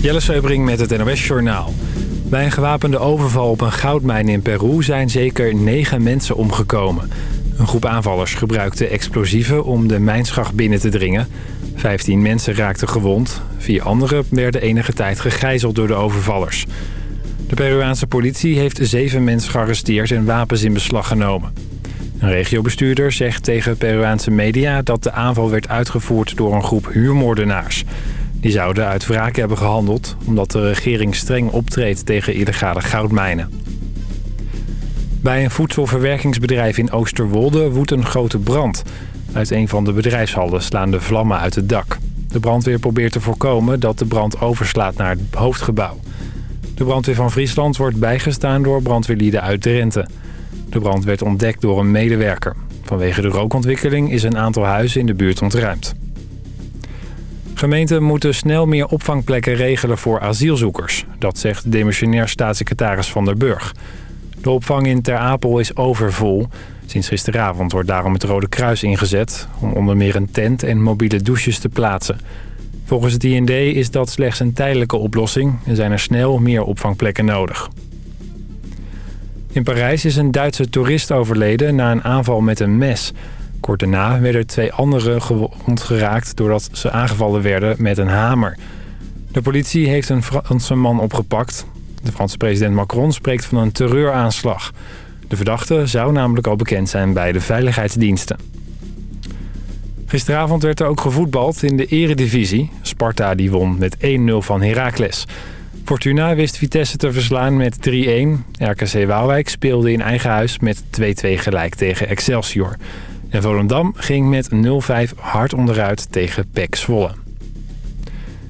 Jelle Seubring met het NOS Journaal. Bij een gewapende overval op een goudmijn in Peru zijn zeker negen mensen omgekomen. Een groep aanvallers gebruikte explosieven om de mijnschacht binnen te dringen. Vijftien mensen raakten gewond. Vier anderen werden enige tijd gegijzeld door de overvallers. De Peruaanse politie heeft zeven mensen gearresteerd en wapens in beslag genomen. Een regiobestuurder zegt tegen Peruaanse media dat de aanval werd uitgevoerd door een groep huurmoordenaars. Die zouden uit wraak hebben gehandeld omdat de regering streng optreedt tegen illegale goudmijnen. Bij een voedselverwerkingsbedrijf in Oosterwolde woedt een grote brand. Uit een van de bedrijfshallen slaan de vlammen uit het dak. De brandweer probeert te voorkomen dat de brand overslaat naar het hoofdgebouw. De brandweer van Friesland wordt bijgestaan door brandweerlieden uit Drenthe. De brand werd ontdekt door een medewerker. Vanwege de rookontwikkeling is een aantal huizen in de buurt ontruimd. Gemeenten moeten snel meer opvangplekken regelen voor asielzoekers. Dat zegt demissionair staatssecretaris Van der Burg. De opvang in Ter Apel is overvol. Sinds gisteravond wordt daarom het Rode Kruis ingezet... om onder meer een tent en mobiele douches te plaatsen. Volgens het IND is dat slechts een tijdelijke oplossing... en zijn er snel meer opvangplekken nodig. In Parijs is een Duitse toerist overleden na een aanval met een mes. Kort daarna werden twee anderen gewond geraakt doordat ze aangevallen werden met een hamer. De politie heeft een Franse man opgepakt. De Franse president Macron spreekt van een terreuraanslag. De verdachte zou namelijk al bekend zijn bij de veiligheidsdiensten. Gisteravond werd er ook gevoetbald in de eredivisie. Sparta die won met 1-0 van Heracles. Fortuna wist Vitesse te verslaan met 3-1. RKC Waalwijk speelde in eigen huis met 2-2 gelijk tegen Excelsior. En Volendam ging met 0-5 hard onderuit tegen PEC Zwolle.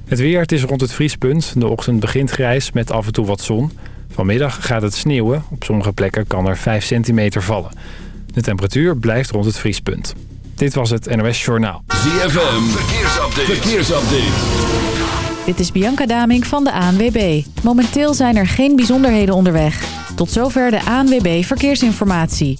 Het weer, het is rond het vriespunt. De ochtend begint grijs met af en toe wat zon. Vanmiddag gaat het sneeuwen. Op sommige plekken kan er 5 centimeter vallen. De temperatuur blijft rond het vriespunt. Dit was het NOS Journaal. ZFM, verkeersupdate. verkeersupdate. Dit is Bianca Daming van de ANWB. Momenteel zijn er geen bijzonderheden onderweg. Tot zover de ANWB Verkeersinformatie.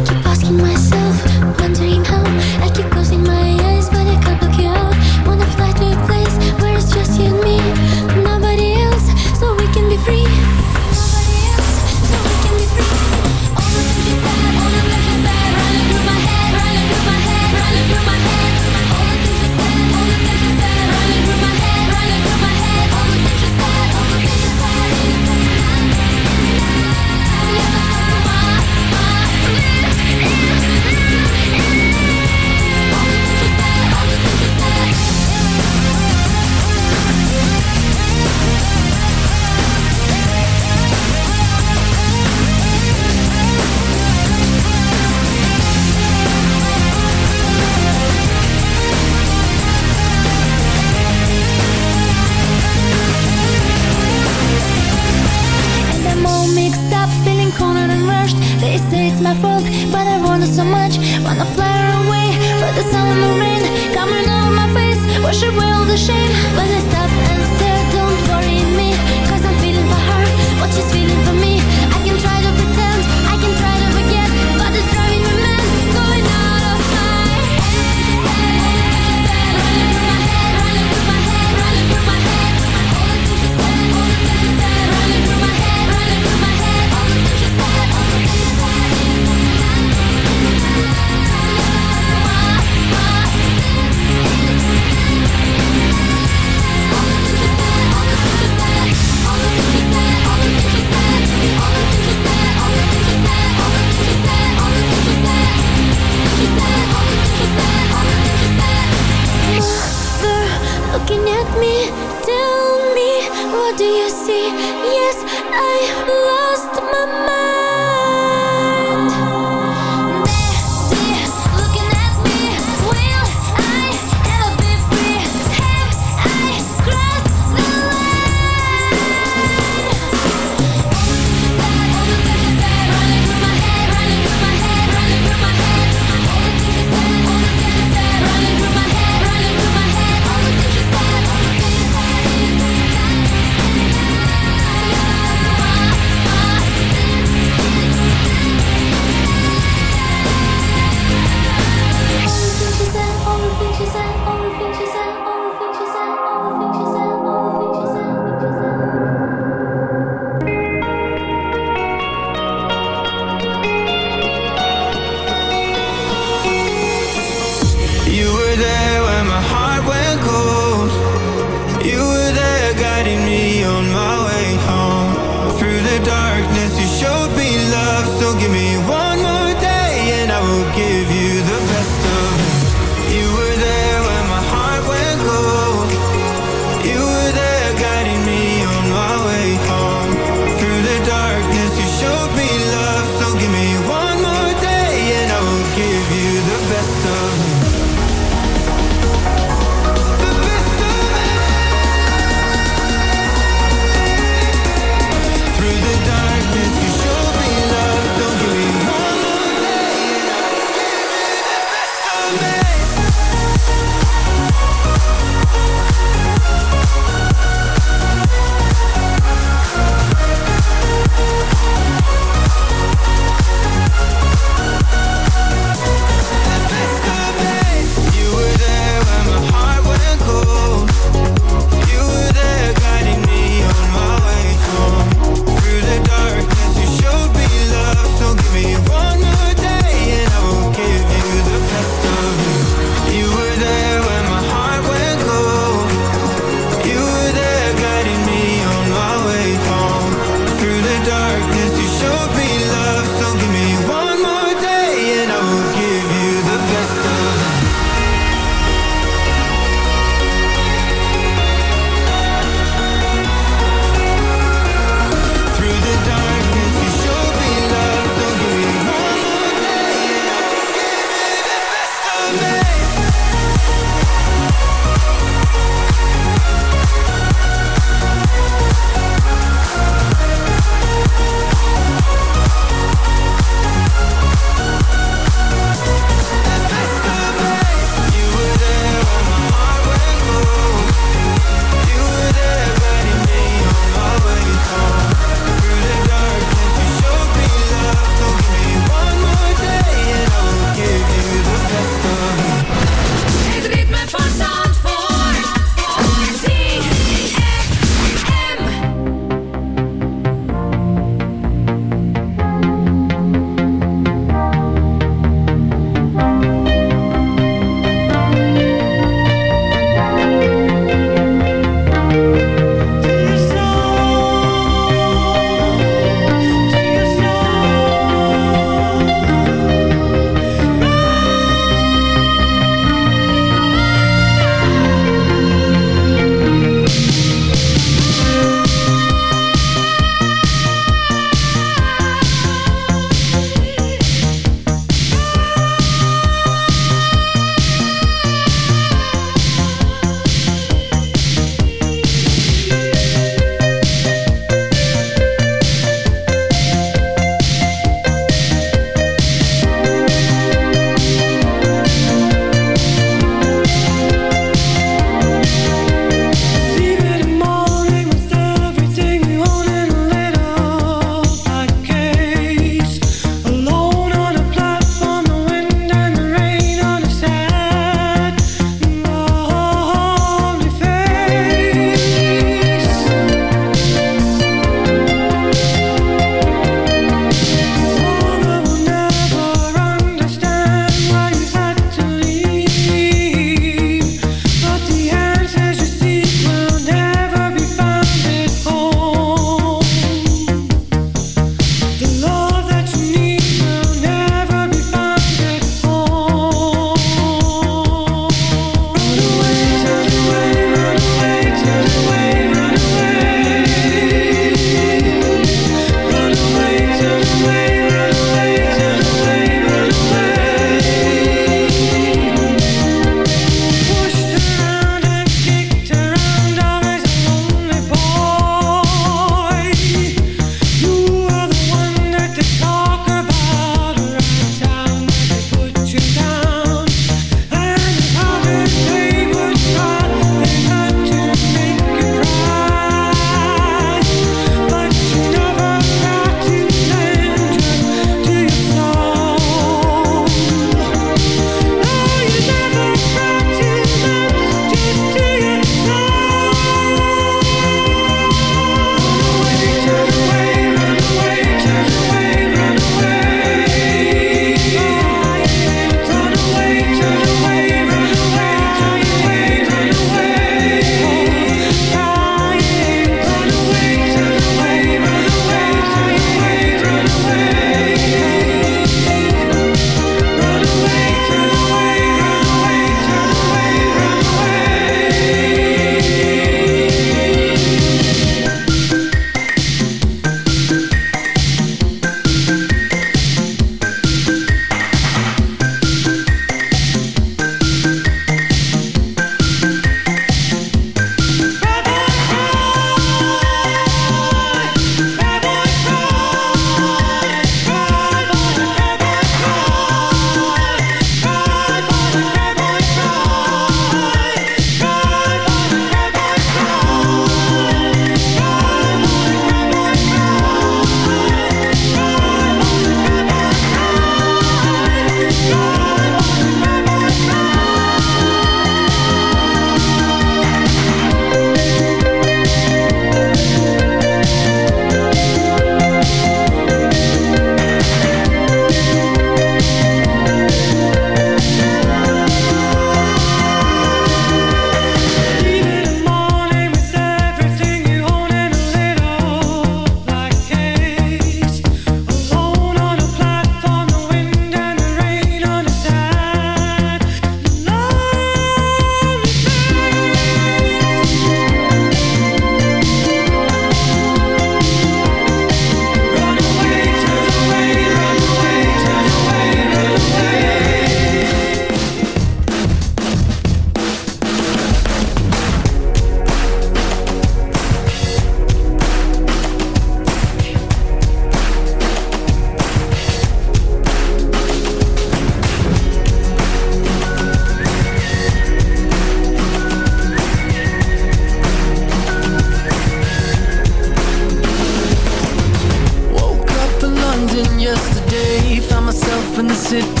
In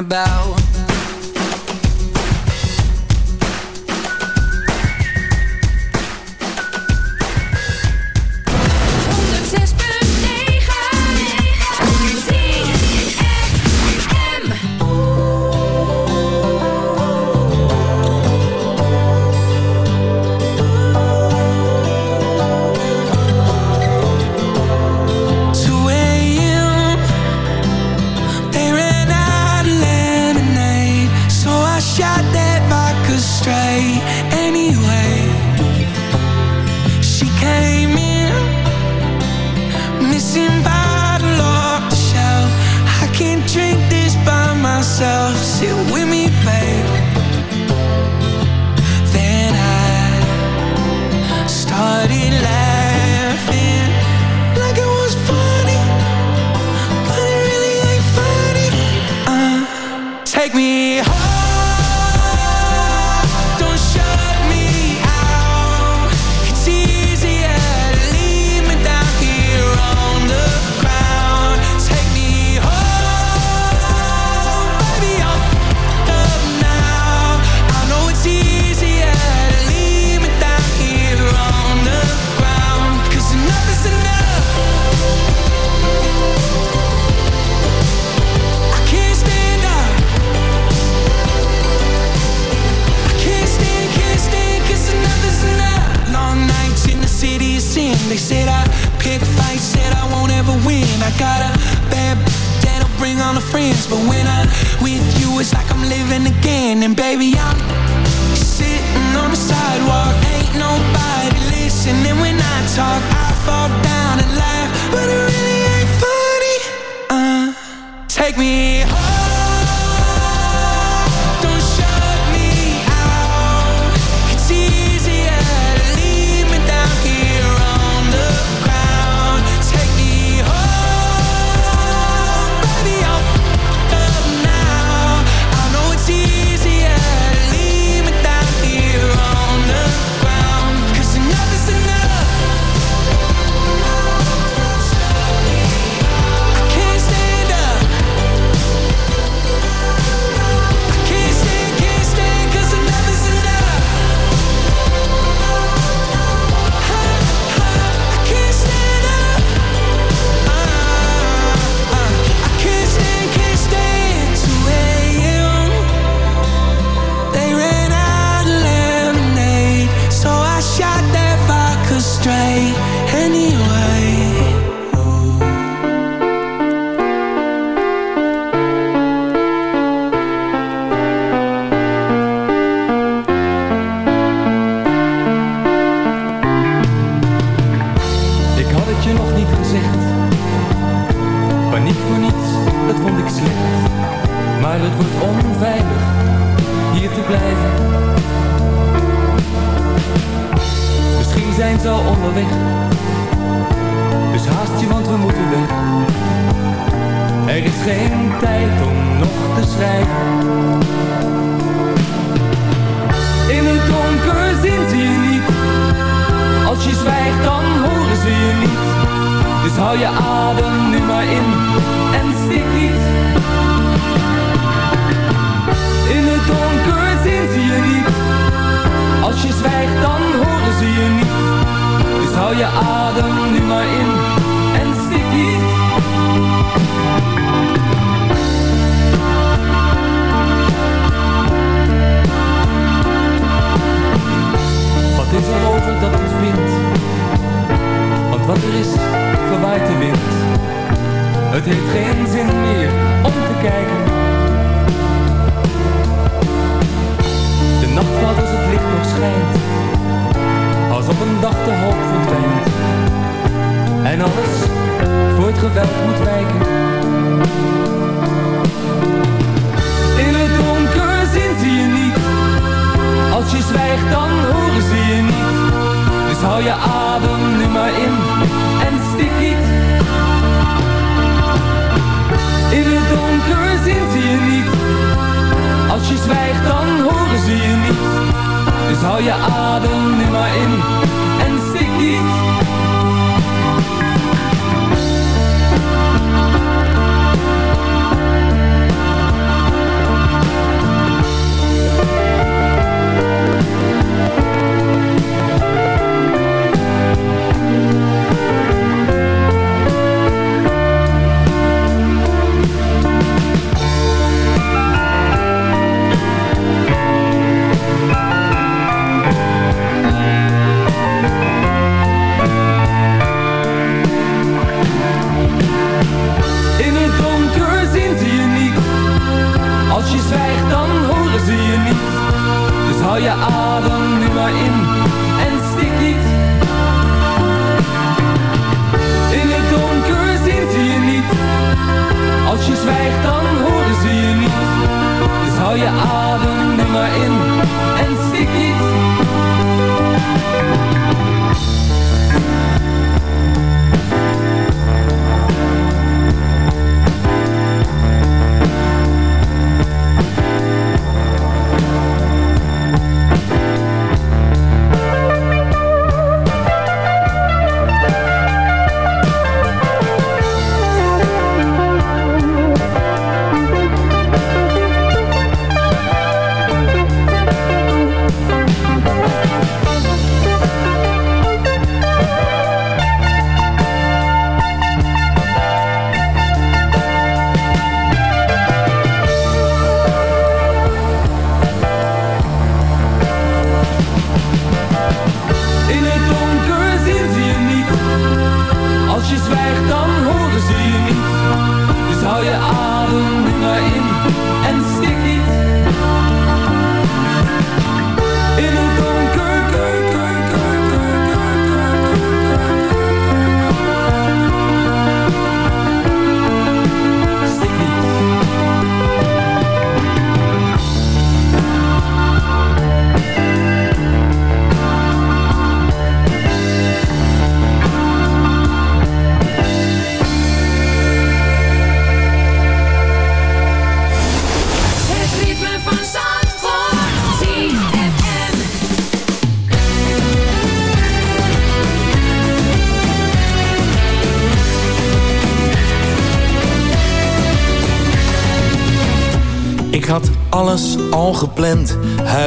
about Het heeft geen zin meer om te kijken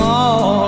All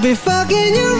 I'll be fucking you.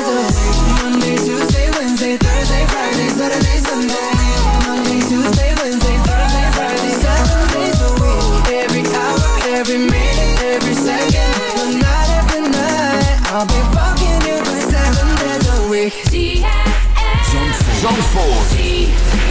Zandvoort. Zandvoort.